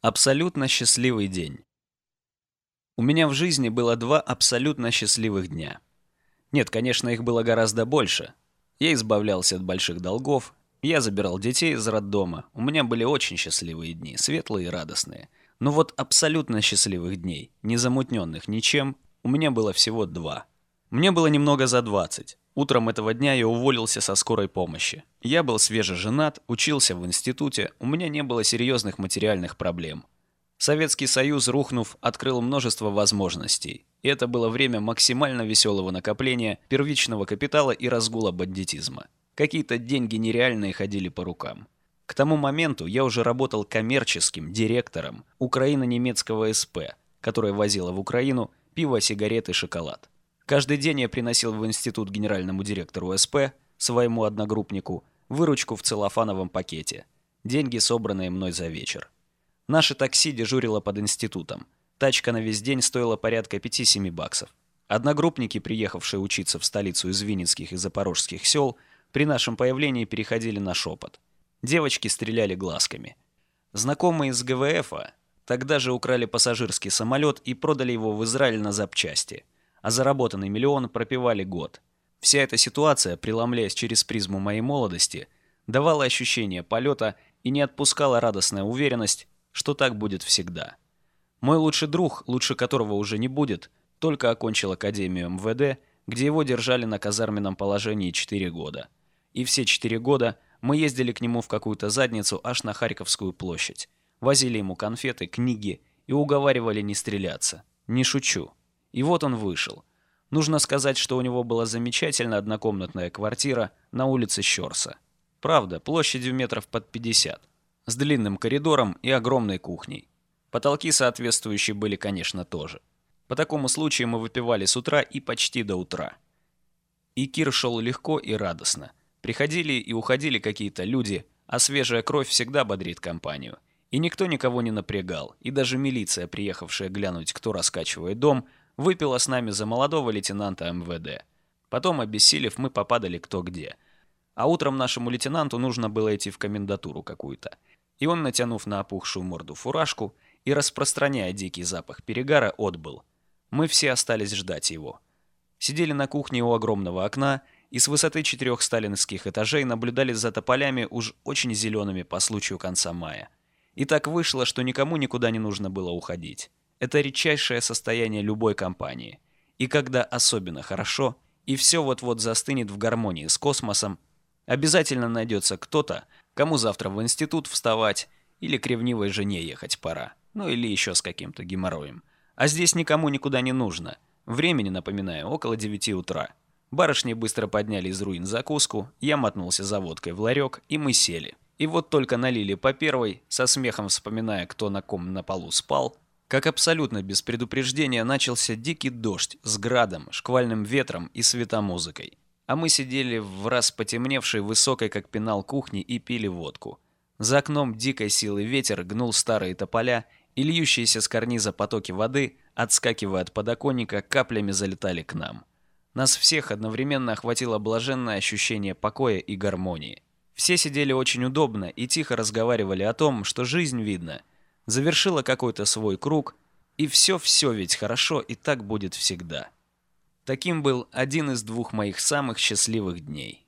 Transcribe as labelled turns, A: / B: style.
A: Абсолютно счастливый день. У меня в жизни было два абсолютно счастливых дня. Нет, конечно, их было гораздо больше. Я избавлялся от больших долгов, я забирал детей из роддома. У меня были очень счастливые дни, светлые и радостные. Но вот абсолютно счастливых дней, не замутненных ничем, у меня было всего два. Мне было немного за 20. Утром этого дня я уволился со скорой помощи. Я был свежеженат, учился в институте, у меня не было серьезных материальных проблем. Советский Союз, рухнув, открыл множество возможностей. И это было время максимально веселого накопления первичного капитала и разгула бандитизма. Какие-то деньги нереальные ходили по рукам. К тому моменту я уже работал коммерческим директором Украино-немецкого СП, которая возила в Украину пиво, сигареты, шоколад. Каждый день я приносил в институт генеральному директору СП, своему одногруппнику, выручку в целлофановом пакете. Деньги, собранные мной за вечер. Наше такси дежурило под институтом. Тачка на весь день стоила порядка 5-7 баксов. Одногруппники, приехавшие учиться в столицу из Винницких и Запорожских сел, при нашем появлении переходили на шепот. Девочки стреляли глазками. Знакомые из ГВФа тогда же украли пассажирский самолет и продали его в Израиль на запчасти – а заработанный миллион пропивали год. Вся эта ситуация, преломляясь через призму моей молодости, давала ощущение полета и не отпускала радостная уверенность, что так будет всегда. Мой лучший друг, лучше которого уже не будет, только окончил Академию МВД, где его держали на казарменном положении 4 года. И все 4 года мы ездили к нему в какую-то задницу аж на Харьковскую площадь, возили ему конфеты, книги и уговаривали не стреляться. Не шучу. И вот он вышел. Нужно сказать, что у него была замечательная однокомнатная квартира на улице Щорса. Правда, площадью метров под 50, с длинным коридором и огромной кухней. Потолки соответствующие были, конечно, тоже. По такому случаю мы выпивали с утра и почти до утра. И Кир шел легко и радостно. Приходили и уходили какие-то люди, а свежая кровь всегда бодрит компанию. И никто никого не напрягал, и даже милиция, приехавшая глянуть, кто раскачивает дом, выпила с нами за молодого лейтенанта МВД. Потом, обессилев, мы попадали кто где. А утром нашему лейтенанту нужно было идти в комендатуру какую-то. И он, натянув на опухшую морду фуражку и распространяя дикий запах перегара, отбыл. Мы все остались ждать его. Сидели на кухне у огромного окна и с высоты четырех сталинских этажей наблюдали за тополями уж очень зелеными по случаю конца мая. И так вышло, что никому никуда не нужно было уходить. Это редчайшее состояние любой компании. И когда особенно хорошо, и все вот-вот застынет в гармонии с космосом, обязательно найдется кто-то, кому завтра в институт вставать или к ревнивой жене ехать пора. Ну или еще с каким-то геморроем. А здесь никому никуда не нужно. Времени, напоминаю, около 9 утра. Барышни быстро подняли из руин закуску, я мотнулся за водкой в ларек, и мы сели. И вот только налили по первой, со смехом вспоминая, кто на ком на полу спал, как абсолютно без предупреждения начался дикий дождь с градом, шквальным ветром и светомузыкой. А мы сидели в раз потемневшей высокой как пенал кухни и пили водку. За окном дикой силы ветер гнул старые тополя, и льющиеся с карниза потоки воды, отскакивая от подоконника, каплями залетали к нам. Нас всех одновременно охватило блаженное ощущение покоя и гармонии. Все сидели очень удобно и тихо разговаривали о том, что жизнь, видно, завершила какой-то свой круг, и все-все ведь хорошо, и так будет всегда. Таким был один из двух моих самых счастливых дней.